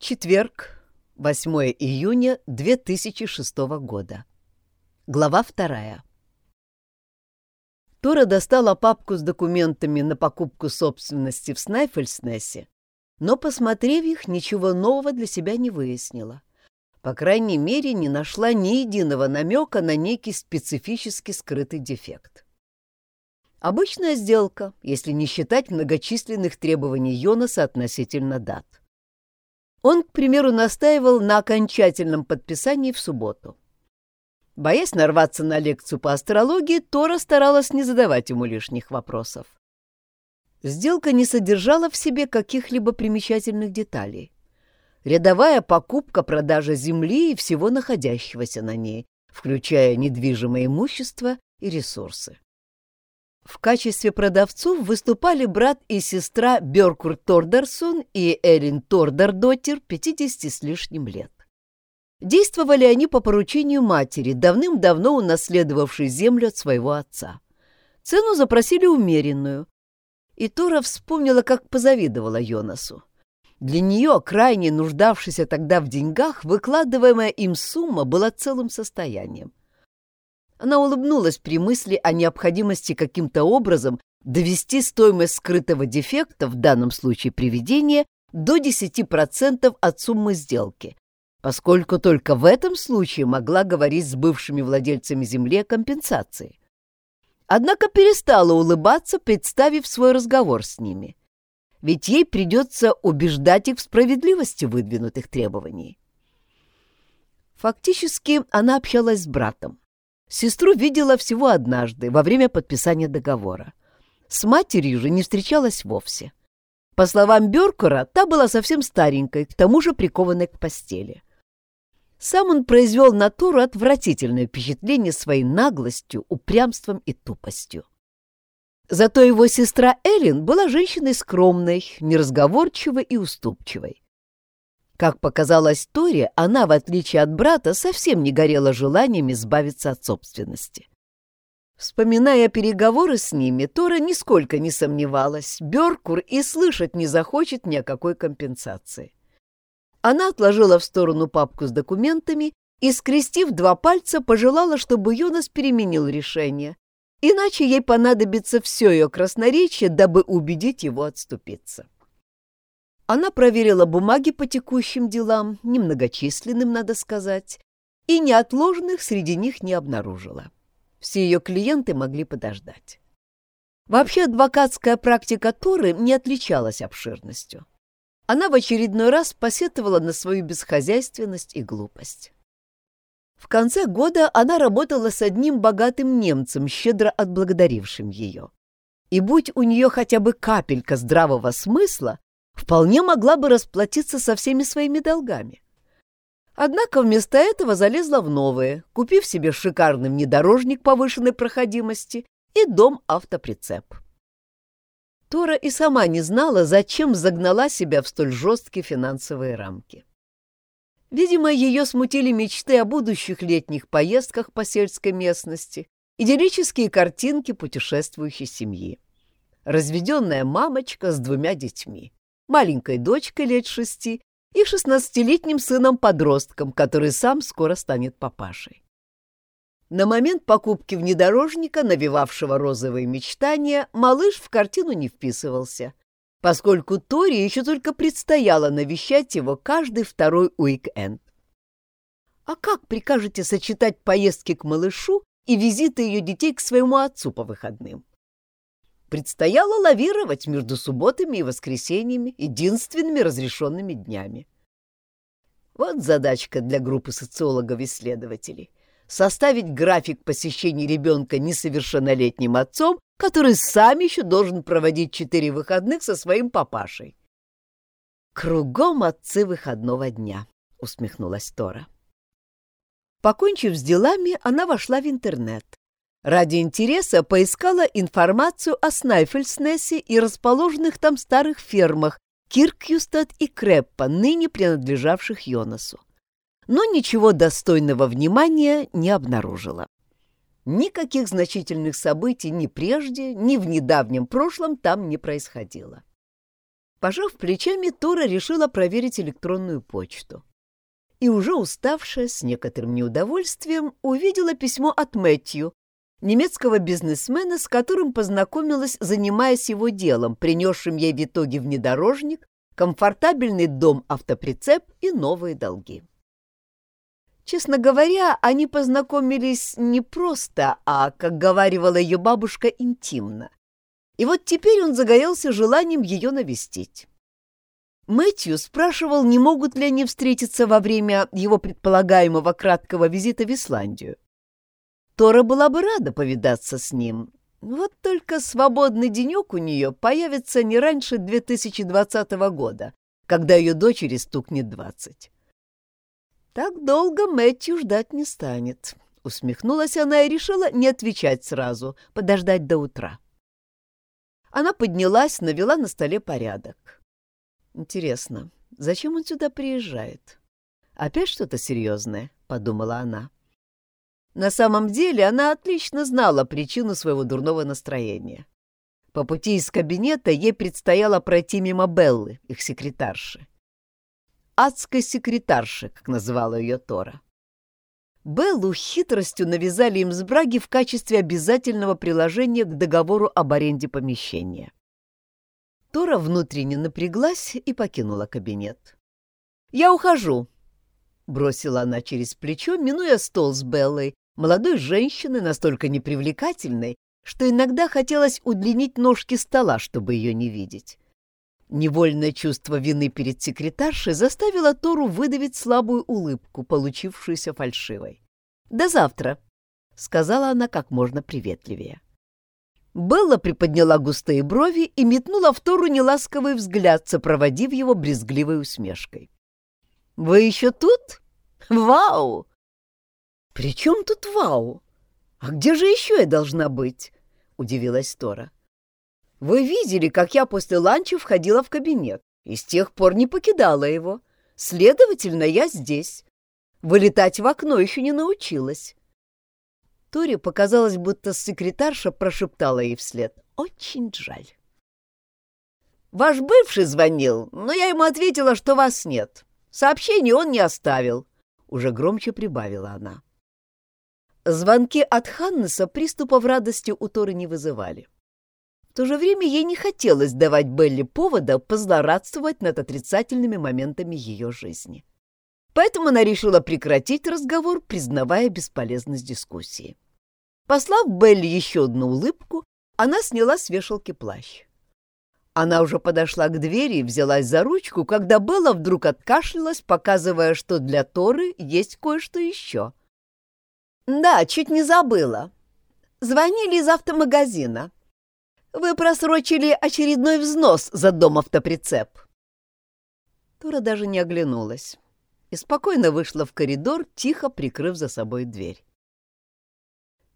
Четверг, 8 июня 2006 года. Глава вторая. Тора достала папку с документами на покупку собственности в Снайфельснессе, но, посмотрев их, ничего нового для себя не выяснила. По крайней мере, не нашла ни единого намека на некий специфически скрытый дефект. Обычная сделка, если не считать многочисленных требований Йонаса относительно дат. Он, к примеру, настаивал на окончательном подписании в субботу. Боясь нарваться на лекцию по астрологии, Тора старалась не задавать ему лишних вопросов. Сделка не содержала в себе каких-либо примечательных деталей. Рядовая покупка-продажа земли и всего находящегося на ней, включая недвижимое имущество и ресурсы. В качестве продавцов выступали брат и сестра Бёркур Тордерсон и Эрин Тордердоттер, 50 с лишним лет. Действовали они по поручению матери, давным-давно унаследовавшей землю от своего отца. Цену запросили умеренную. И Тора вспомнила, как позавидовала Йонасу. Для нее, крайне нуждавшейся тогда в деньгах, выкладываемая им сумма была целым состоянием. Она улыбнулась при мысли о необходимости каким-то образом довести стоимость скрытого дефекта, в данном случае приведения, до 10% от суммы сделки, поскольку только в этом случае могла говорить с бывшими владельцами земли о компенсации. Однако перестала улыбаться, представив свой разговор с ними. Ведь ей придется убеждать их в справедливости выдвинутых требований. Фактически она общалась с братом. Сестру видела всего однажды, во время подписания договора. С матерью же не встречалась вовсе. По словам Бёркера, та была совсем старенькой, к тому же прикованной к постели. Сам он произвел на Тору отвратительное впечатление своей наглостью, упрямством и тупостью. Зато его сестра Эллен была женщиной скромной, неразговорчивой и уступчивой. Как показалось Торе, она, в отличие от брата, совсем не горела желанием избавиться от собственности. Вспоминая переговоры с ними, Тора нисколько не сомневалась, Бёркур и слышать не захочет ни о какой компенсации. Она отложила в сторону папку с документами и, скрестив два пальца, пожелала, чтобы Йонас переменил решение, иначе ей понадобится все ее красноречие, дабы убедить его отступиться. Она проверила бумаги по текущим делам, немногочисленным, надо сказать, и неотложных среди них не обнаружила. Все ее клиенты могли подождать. Вообще адвокатская практика Торы не отличалась обширностью. Она в очередной раз посетовала на свою бесхозяйственность и глупость. В конце года она работала с одним богатым немцем, щедро отблагодарившим ее. И будь у нее хотя бы капелька здравого смысла, вполне могла бы расплатиться со всеми своими долгами. Однако вместо этого залезла в новые, купив себе шикарный внедорожник повышенной проходимости и дом-автоприцеп. Тора и сама не знала, зачем загнала себя в столь жесткие финансовые рамки. Видимо, ее смутили мечты о будущих летних поездках по сельской местности, идиллические картинки путешествующей семьи. Разведенная мамочка с двумя детьми маленькой дочкой лет шести и шестнадцатилетним сыном-подростком, который сам скоро станет папашей. На момент покупки внедорожника, навевавшего розовые мечтания, малыш в картину не вписывался, поскольку Тори еще только предстояло навещать его каждый второй уик-энд. А как прикажете сочетать поездки к малышу и визиты ее детей к своему отцу по выходным? Предстояло лавировать между субботами и воскресеньями, единственными разрешенными днями. Вот задачка для группы социологов-исследователей — составить график посещений ребенка несовершеннолетним отцом, который сам еще должен проводить четыре выходных со своим папашей. «Кругом отцы выходного дня», — усмехнулась Тора. Покончив с делами, она вошла в интернет Ради интереса поискала информацию о Снайфельснессе и расположенных там старых фермах Киркюстад и Креппа, ныне принадлежавших Йонасу. Но ничего достойного внимания не обнаружила. Никаких значительных событий ни прежде, ни в недавнем прошлом там не происходило. Пожав плечами, Тора решила проверить электронную почту. И уже уставшая, с некоторым неудовольствием, увидела письмо от Мэтью, немецкого бизнесмена, с которым познакомилась, занимаясь его делом, принесшим ей в итоге внедорожник, комфортабельный дом-автоприцеп и новые долги. Честно говоря, они познакомились не просто, а, как говаривала ее бабушка, интимно. И вот теперь он загорелся желанием ее навестить. Мэтью спрашивал, не могут ли они встретиться во время его предполагаемого краткого визита в Исландию. Тора была бы рада повидаться с ним. Вот только свободный денек у нее появится не раньше 2020 года, когда ее дочери стукнет двадцать. Так долго Мэтью ждать не станет. Усмехнулась она и решила не отвечать сразу, подождать до утра. Она поднялась, навела на столе порядок. Интересно, зачем он сюда приезжает? Опять что-то серьезное, подумала она. На самом деле она отлично знала причину своего дурного настроения. По пути из кабинета ей предстояло пройти мимо Беллы, их секретарши. «Адской секретарши», как называла ее Тора. Беллу хитростью навязали им с Браги в качестве обязательного приложения к договору об аренде помещения. Тора внутренне напряглась и покинула кабинет. «Я ухожу», Бросила она через плечо, минуя стол с Беллой, молодой женщиной, настолько непривлекательной, что иногда хотелось удлинить ножки стола, чтобы ее не видеть. Невольное чувство вины перед секретаршей заставило Тору выдавить слабую улыбку, получившуюся фальшивой. «До завтра», — сказала она как можно приветливее. Белла приподняла густые брови и метнула в Тору неласковый взгляд, сопроводив его брезгливой усмешкой. «Вы еще тут? Вау!» «При чем тут вау? А где же еще я должна быть?» — удивилась Тора. «Вы видели, как я после ланча входила в кабинет и с тех пор не покидала его. Следовательно, я здесь. Вылетать в окно еще не научилась». Торе показалось, будто секретарша прошептала ей вслед. «Очень жаль». «Ваш бывший звонил, но я ему ответила, что вас нет. Сообщение он не оставил, — уже громче прибавила она. Звонки от Ханнеса приступов радости у Торы не вызывали. В то же время ей не хотелось давать Белли повода позлорадствовать над отрицательными моментами ее жизни. Поэтому она решила прекратить разговор, признавая бесполезность дискуссии. Послав Белли еще одну улыбку, она сняла с вешалки плащ. Она уже подошла к двери и взялась за ручку, когда Белла вдруг откашлялась, показывая, что для Торы есть кое-что еще. «Да, чуть не забыла. Звонили из автомагазина. Вы просрочили очередной взнос за дом-автоприцеп». Тора даже не оглянулась и спокойно вышла в коридор, тихо прикрыв за собой дверь.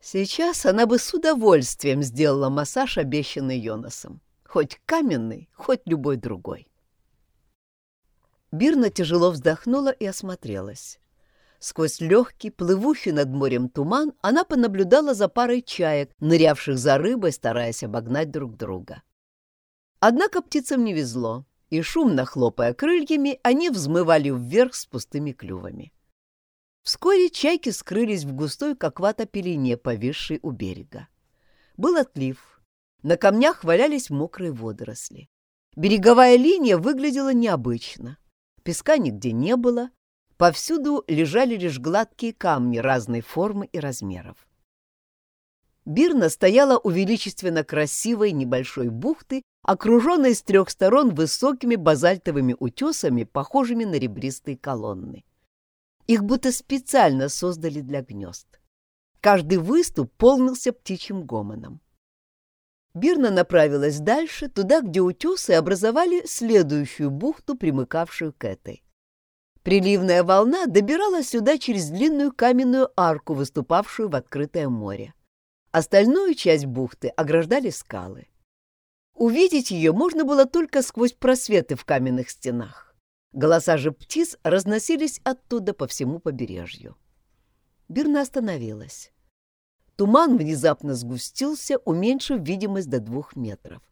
Сейчас она бы с удовольствием сделала массаж, обещанный Йонасом хоть каменный, хоть любой другой. Бирна тяжело вздохнула и осмотрелась. Сквозь легкий, плывущий над морем туман, она понаблюдала за парой чаек, нырявших за рыбой, стараясь обогнать друг друга. Однако птицам не везло, и, шумно хлопая крыльями, они взмывали вверх с пустыми клювами. Вскоре чайки скрылись в густой, как вата, пелене, повисшей у берега. Был отлив, на камнях валялись мокрые водоросли. Береговая линия выглядела необычно. Песка нигде не было. Повсюду лежали лишь гладкие камни разной формы и размеров. Бирна стояла у величественно красивой небольшой бухты, окруженной с трех сторон высокими базальтовыми утесами, похожими на ребристые колонны. Их будто специально создали для гнезд. Каждый выступ полнился птичьим гомоном. Бирна направилась дальше, туда, где утесы образовали следующую бухту, примыкавшую к этой. Приливная волна добиралась сюда через длинную каменную арку, выступавшую в открытое море. Остальную часть бухты ограждали скалы. Увидеть ее можно было только сквозь просветы в каменных стенах. Голоса же птиц разносились оттуда по всему побережью. Бирна остановилась. Туман внезапно сгустился, уменьшив видимость до двух метров.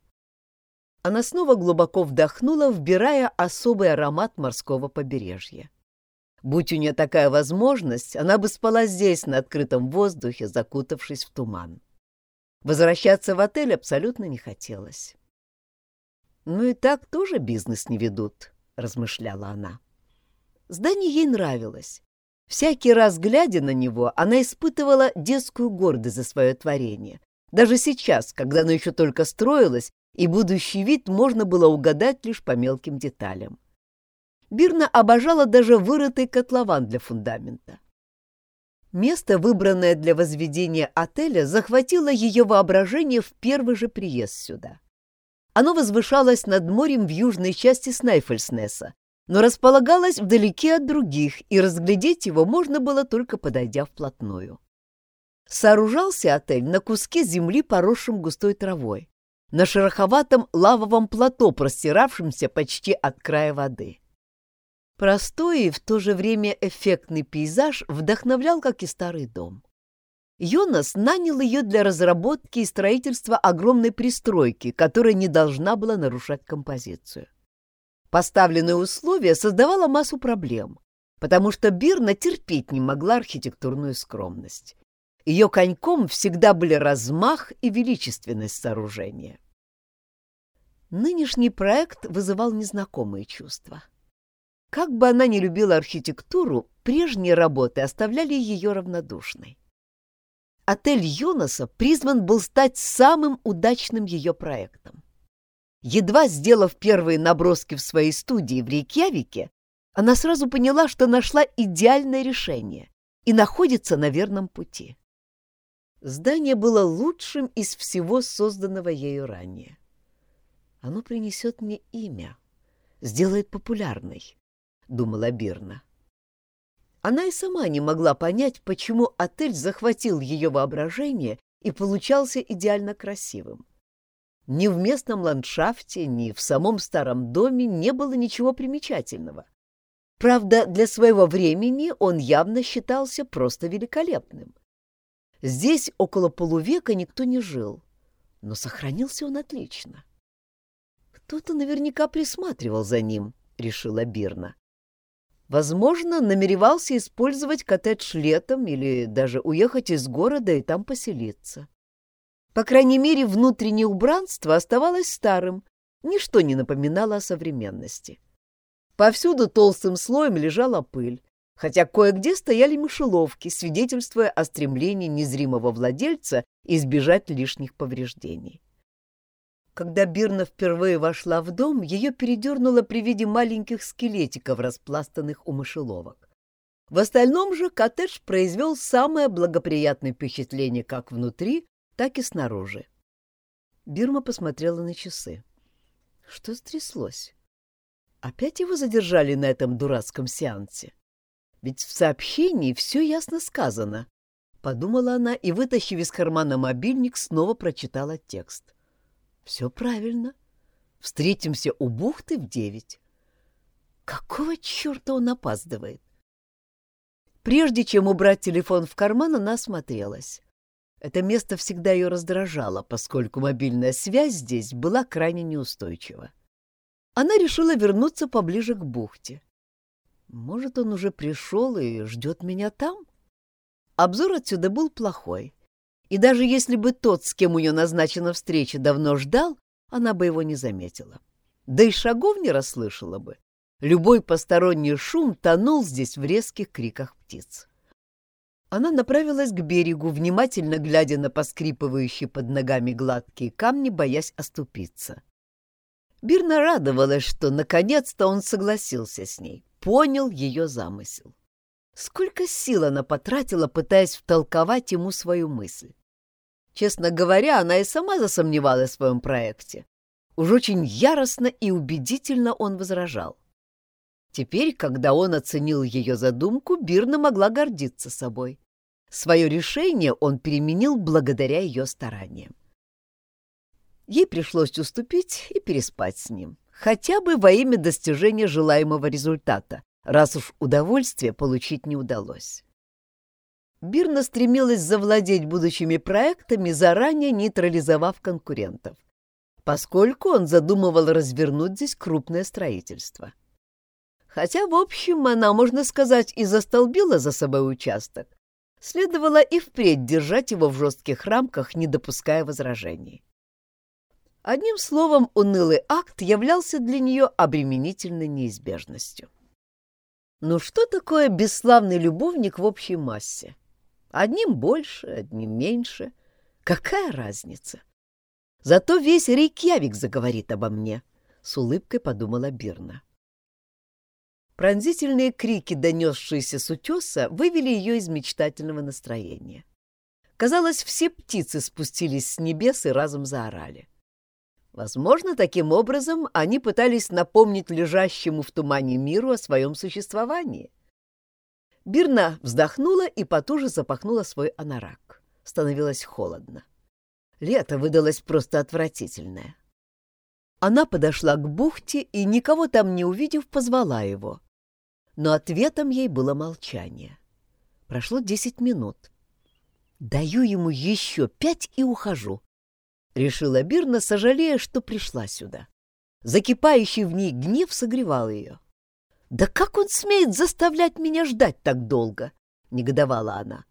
Она снова глубоко вдохнула, вбирая особый аромат морского побережья. Будь у нее такая возможность, она бы спала здесь, на открытом воздухе, закутавшись в туман. Возвращаться в отель абсолютно не хотелось. «Ну и так тоже бизнес не ведут», — размышляла она. Здание ей нравилось. Всякий раз, глядя на него, она испытывала детскую гордость за свое творение. Даже сейчас, когда оно еще только строилось, и будущий вид можно было угадать лишь по мелким деталям. Бирна обожала даже вырытый котлован для фундамента. Место, выбранное для возведения отеля, захватило ее воображение в первый же приезд сюда. Оно возвышалось над морем в южной части Снайфельснеса, но располагалось вдалеке от других, и разглядеть его можно было только подойдя вплотную. Сооружался отель на куске земли, поросшем густой травой, на шероховатом лавовом плато, простиравшемся почти от края воды. Простой и в то же время эффектный пейзаж вдохновлял, как и старый дом. Йонас нанял ее для разработки и строительства огромной пристройки, которая не должна была нарушать композицию. Поставленное условие создавало массу проблем, потому что Бирна терпеть не могла архитектурную скромность. Ее коньком всегда были размах и величественность сооружения. Нынешний проект вызывал незнакомые чувства. Как бы она ни любила архитектуру, прежние работы оставляли ее равнодушной. Отель Юноса призван был стать самым удачным ее проектом. Едва сделав первые наброски в своей студии в Рейкьявике, она сразу поняла, что нашла идеальное решение и находится на верном пути. Здание было лучшим из всего созданного ею ранее. Оно принесет мне имя, сделает популярной думала Бирна. Она и сама не могла понять, почему отель захватил ее воображение и получался идеально красивым. Ни в местном ландшафте, ни в самом старом доме не было ничего примечательного. Правда, для своего времени он явно считался просто великолепным. Здесь около полувека никто не жил, но сохранился он отлично. Кто-то наверняка присматривал за ним, решила Бирна. Возможно, намеревался использовать коттедж летом или даже уехать из города и там поселиться. По крайней мере, внутреннее убранство оставалось старым, ничто не напоминало о современности. Повсюду толстым слоем лежала пыль, хотя кое-где стояли мышеловки, свидетельствуя о стремлении незримого владельца избежать лишних повреждений. Когда Бирна впервые вошла в дом, ее передернуло при виде маленьких скелетиков, распластанных у мышеловок. В остальном же коттедж произвел самое благоприятное впечатление как внутри, так и снаружи. Бирма посмотрела на часы. Что стряслось? Опять его задержали на этом дурацком сеансе? Ведь в сообщении все ясно сказано. Подумала она и, вытащив из кармана мобильник, снова прочитала текст. — все правильно. Встретимся у бухты в девять. Какого черта он опаздывает? Прежде чем убрать телефон в карман, она осмотрелась. Это место всегда ее раздражало, поскольку мобильная связь здесь была крайне неустойчива. Она решила вернуться поближе к бухте. Может, он уже пришел и ждет меня там? Обзор отсюда был плохой. И даже если бы тот, с кем у нее назначена встреча, давно ждал, она бы его не заметила. Да и шагов не расслышала бы. Любой посторонний шум тонул здесь в резких криках птиц. Она направилась к берегу, внимательно глядя на поскрипывающие под ногами гладкие камни, боясь оступиться. Бирна радовалась, что наконец-то он согласился с ней, понял ее замысел. Сколько сил она потратила, пытаясь втолковать ему свою мысль. Честно говоря, она и сама засомневалась в своем проекте. Уж очень яростно и убедительно он возражал. Теперь, когда он оценил ее задумку, Бирна могла гордиться собой. Свое решение он переменил благодаря ее стараниям. Ей пришлось уступить и переспать с ним, хотя бы во имя достижения желаемого результата, раз уж удовольствие получить не удалось. Бирна стремилась завладеть будущими проектами, заранее нейтрализовав конкурентов. поскольку он задумывал развернуть здесь крупное строительство. Хотя, в общем, она, можно сказать, и застолбила за собой участок, следовало и впредь держать его в жестких рамках, не допуская возражений. Одним словом, унылый акт являлся для нее обременительной неизбежностью. Ну что такое бесславный любовник в общей массе? Одним больше, одним меньше. Какая разница? Зато весь Рейкьявик заговорит обо мне, — с улыбкой подумала Бирна. Пронзительные крики, донесшиеся с утеса, вывели ее из мечтательного настроения. Казалось, все птицы спустились с небес и разом заорали. Возможно, таким образом они пытались напомнить лежащему в тумане миру о своем существовании. Бирна вздохнула и потуже запахнула свой анорак. Становилось холодно. Лето выдалось просто отвратительное. Она подошла к бухте и, никого там не увидев, позвала его. Но ответом ей было молчание. Прошло десять минут. Даю ему еще пять и ухожу. — решила Бирна, сожалея, что пришла сюда. Закипающий в ней гнев согревал ее. «Да как он смеет заставлять меня ждать так долго?» — негодовала она.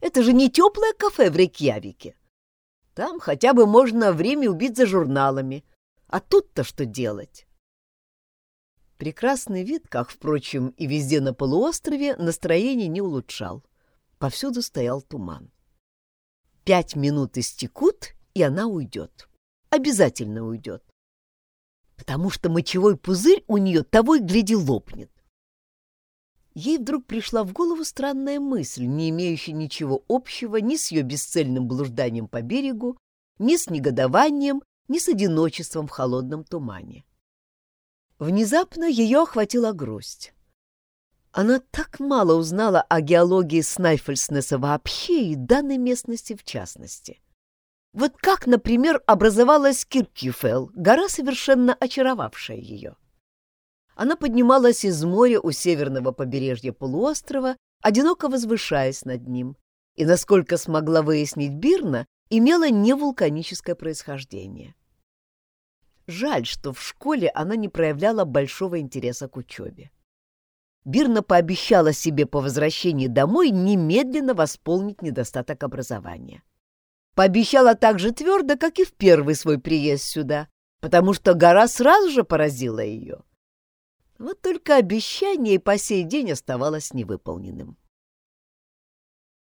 «Это же не теплое кафе в Рейкьявике. Там хотя бы можно время убить за журналами. А тут-то что делать?» Прекрасный вид, как, впрочем, и везде на полуострове, настроение не улучшал. Повсюду стоял туман. Пять минут истекут, и она уйдет. Обязательно уйдет. Потому что мочевой пузырь у нее того и гляди лопнет. Ей вдруг пришла в голову странная мысль, не имеющая ничего общего ни с ее бесцельным блужданием по берегу, ни с негодованием, ни с одиночеством в холодном тумане. Внезапно ее охватила грусть. Она так мало узнала о геологии Снайфельснеса вообще и данной местности в частности. Вот как, например, образовалась Киркюфел, гора, совершенно очаровавшая ее. Она поднималась из моря у северного побережья полуострова, одиноко возвышаясь над ним, и, насколько смогла выяснить Бирна, имела невулканическое происхождение. Жаль, что в школе она не проявляла большого интереса к учебе. Бирна пообещала себе по возвращении домой немедленно восполнить недостаток образования. Пообещала так же твердо, как и в первый свой приезд сюда, потому что гора сразу же поразила ее. Вот только обещание по сей день оставалось невыполненным.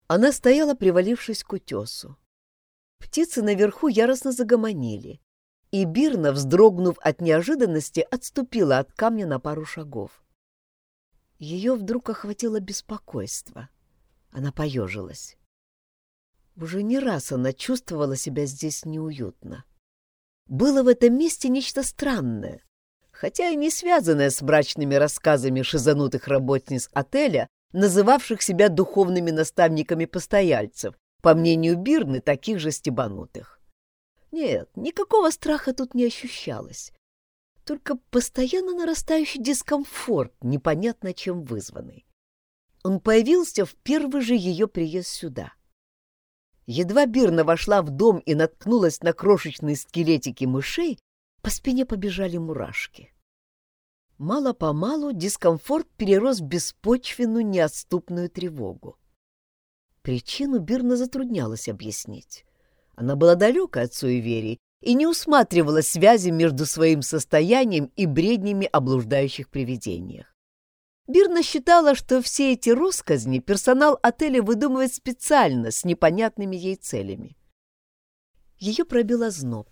Она стояла, привалившись к утесу. Птицы наверху яростно загомонили, и Бирна, вздрогнув от неожиданности, отступила от камня на пару шагов. Ее вдруг охватило беспокойство. Она поежилась. Уже не раз она чувствовала себя здесь неуютно. Было в этом месте нечто странное, хотя и не связанное с брачными рассказами шизанутых работниц отеля, называвших себя духовными наставниками постояльцев, по мнению Бирны, таких же стебанутых. Нет, никакого страха тут не ощущалось. Только постоянно нарастающий дискомфорт, непонятно чем вызванный. Он появился в первый же ее приезд сюда. Едва Бирна вошла в дом и наткнулась на крошечные скелетики мышей, по спине побежали мурашки. Мало-помалу дискомфорт перерос в беспочвенную неотступную тревогу. Причину Бирна затруднялось объяснить. Она была далека от суеверий и не усматривала связи между своим состоянием и бреднями о блуждающих привидениях. Бирна считала, что все эти росказни персонал отеля выдумывает специально, с непонятными ей целями. Ее пробила зноб.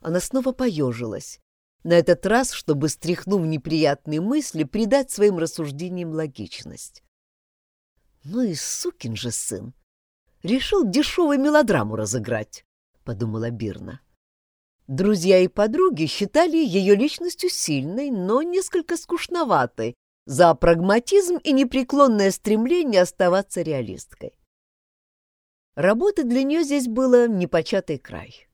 Она снова поежилась. На этот раз, чтобы, стряхнув неприятные мысли, придать своим рассуждениям логичность. «Ну и сукин же сын! Решил дешевую мелодраму разыграть», — подумала Бирна. Друзья и подруги считали ее личностью сильной, но несколько скучноватой, за прагматизм и непреклонное стремление оставаться реалисткой. Работы для нее здесь было непочатый край.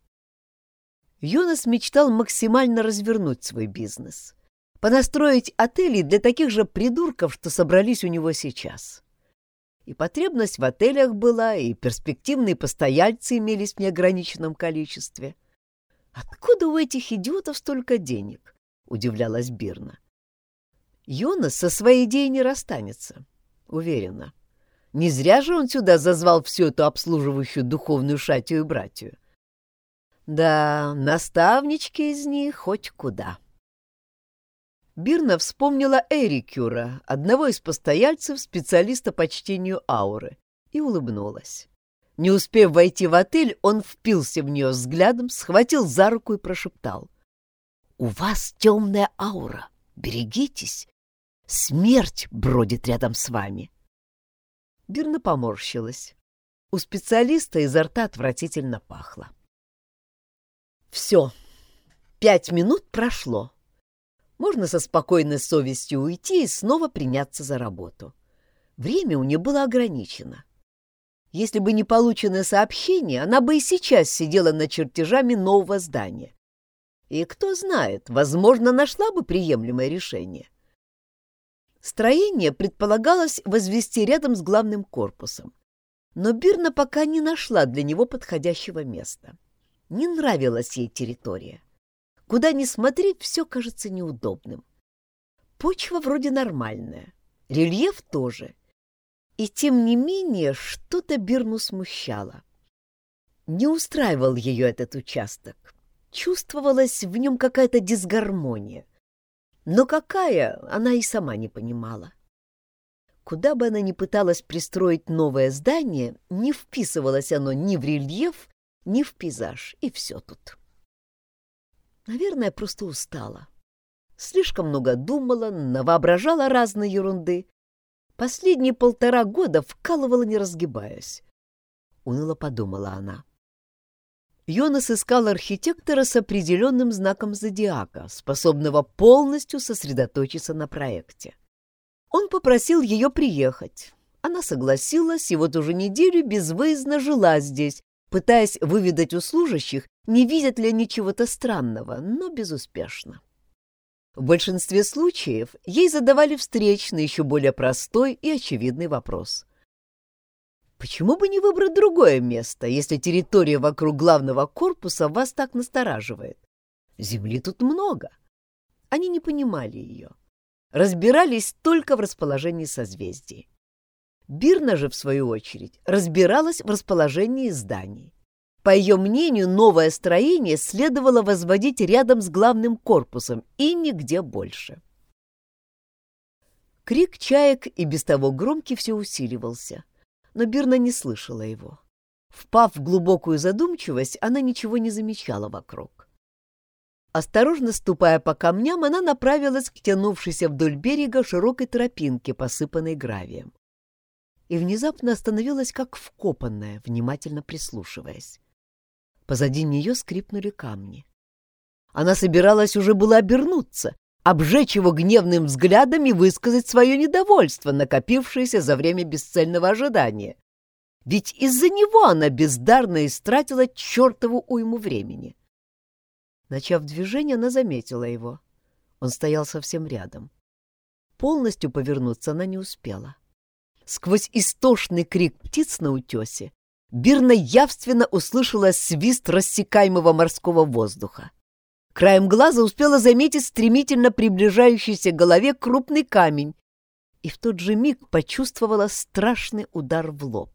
Юнос мечтал максимально развернуть свой бизнес, понастроить отели для таких же придурков, что собрались у него сейчас. И потребность в отелях была, и перспективные постояльцы имелись в неограниченном количестве. Откуда у этих идиотов столько денег? Удивлялась Бирна. Йонас со своей идеей не расстанется, уверена. Не зря же он сюда зазвал всю эту обслуживающую духовную шатию и братью. Да, наставнички из них хоть куда. Бирна вспомнила Эрикюра, одного из постояльцев, специалиста по чтению ауры, и улыбнулась. Не успев войти в отель, он впился в нее взглядом, схватил за руку и прошептал. «У вас темная аура. Берегитесь. Смерть бродит рядом с вами». Бирна поморщилась. У специалиста изо рта отвратительно пахло. «Все. Пять минут прошло. Можно со спокойной совестью уйти и снова приняться за работу. Время у нее было ограничено. Если бы не полученное сообщение, она бы и сейчас сидела над чертежами нового здания. И кто знает, возможно, нашла бы приемлемое решение. Строение предполагалось возвести рядом с главным корпусом, но Бирна пока не нашла для него подходящего места. Не нравилась ей территория. Куда ни смотри, все кажется неудобным. Почва вроде нормальная, рельеф тоже — и тем не менее что-то Бирну смущало. Не устраивал ее этот участок. Чувствовалась в нем какая-то дисгармония. Но какая, она и сама не понимала. Куда бы она ни пыталась пристроить новое здание, не вписывалось оно ни в рельеф, ни в пейзаж, и все тут. Наверное, просто устала. Слишком много думала, навоображала разной ерунды, Последние полтора года вкалывала, не разгибаясь. Уныло подумала она. Йонас искал архитектора с определенным знаком зодиака, способного полностью сосредоточиться на проекте. Он попросил ее приехать. Она согласилась и вот уже неделю безвыездно жила здесь, пытаясь выведать у служащих, не видят ли они чего-то странного, но безуспешно. В большинстве случаев ей задавали встречный, еще более простой и очевидный вопрос. Почему бы не выбрать другое место, если территория вокруг главного корпуса вас так настораживает? Земли тут много. Они не понимали ее. Разбирались только в расположении созвездий. Бирна же, в свою очередь, разбиралась в расположении зданий. По ее мнению, новое строение следовало возводить рядом с главным корпусом и нигде больше. Крик чаек и без того громкий все усиливался, но Бирна не слышала его. Впав в глубокую задумчивость, она ничего не замечала вокруг. Осторожно ступая по камням, она направилась к тянувшейся вдоль берега широкой тропинке, посыпанной гравием. И внезапно остановилась, как вкопанная, внимательно прислушиваясь. Позади нее скрипнули камни. Она собиралась уже было обернуться, обжечь его гневным взглядом и высказать свое недовольство, накопившееся за время бесцельного ожидания. Ведь из-за него она бездарно истратила чертову уйму времени. Начав движение, она заметила его. Он стоял совсем рядом. Полностью повернуться она не успела. Сквозь истошный крик птиц на утесе Бирна явственно услышала свист рассекаемого морского воздуха. Краем глаза успела заметить стремительно приближающийся к голове крупный камень и в тот же миг почувствовала страшный удар в лоб.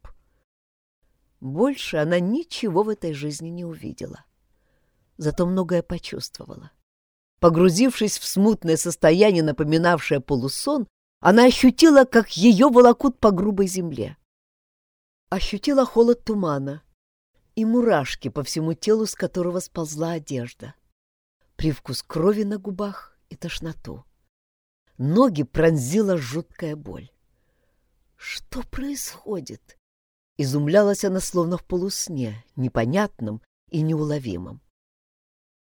Больше она ничего в этой жизни не увидела. Зато многое почувствовала. Погрузившись в смутное состояние, напоминавшее полусон, она ощутила, как ее волокут по грубой земле ощутила холод тумана и мурашки по всему телу, с которого сползла одежда, привкус крови на губах и тошноту. Ноги пронзила жуткая боль. Что происходит? Изумлялась она словно в полусне, непонятном и неуловимом.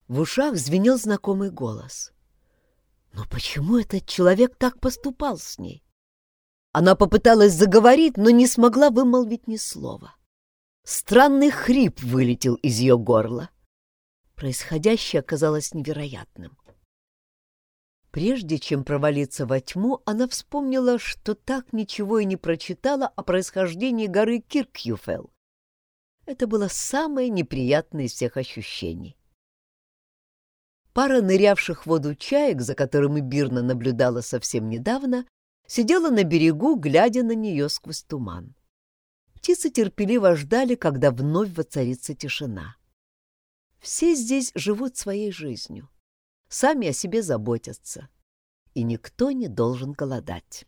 В ушах звенел знакомый голос. Но почему этот человек так поступал с ней? Она попыталась заговорить, но не смогла вымолвить ни слова. Странный хрип вылетел из ее горла. Происходящее оказалось невероятным. Прежде чем провалиться во тьму, она вспомнила, что так ничего и не прочитала о происхождении горы Киркьюфелл. Это было самое неприятное из всех ощущений. Пара нырявших в воду чаек, за которыми Бирна наблюдала совсем недавно, сидела на берегу, глядя на нее сквозь туман. Птицы терпеливо ждали, когда вновь воцарится тишина. Все здесь живут своей жизнью, сами о себе заботятся, и никто не должен голодать.